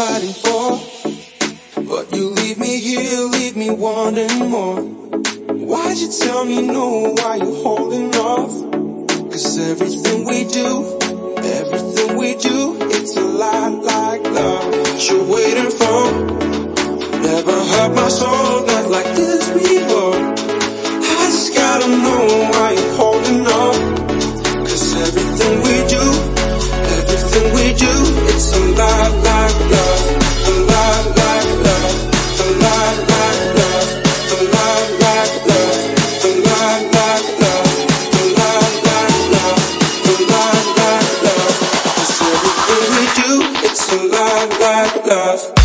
fighting for. But you leave me here, leave me wanting more. Why'd you tell me no? Why you holding off? Cause everything we do, everything we do, it's a lot like love. You're waiting for, never hurt my soul, not like this like love.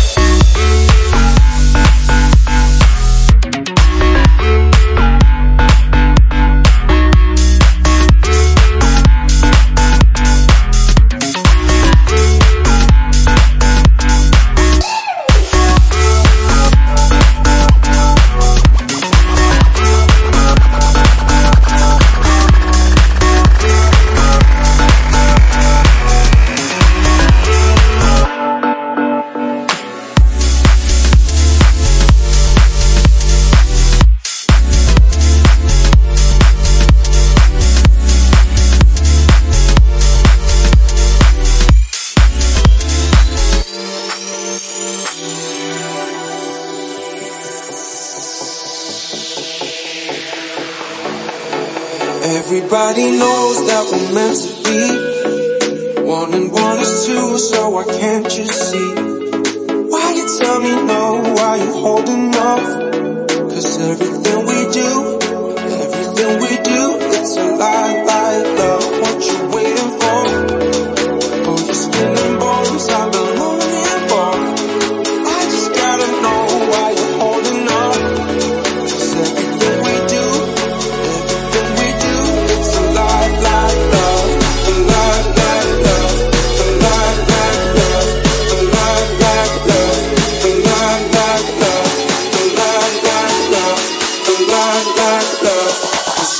Everybody knows that we're meant to be One and one is two, so why can't you see? Why you tell me no, why you holding off? Cause everything we do, everything we do, it's a lie.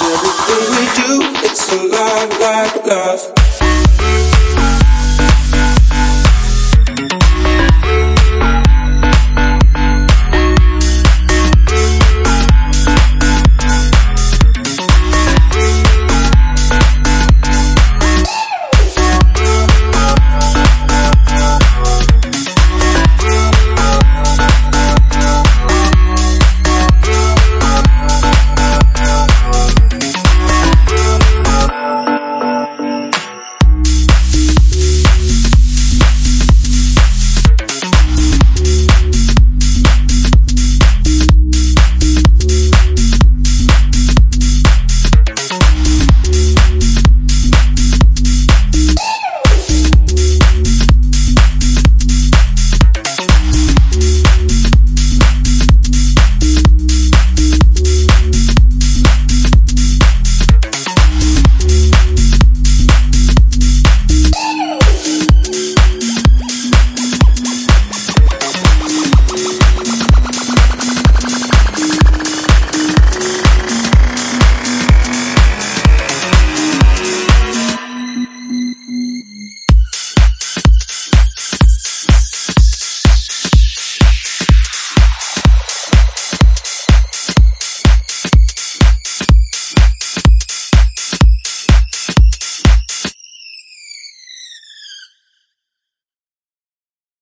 Everything we do, it's a lot like love.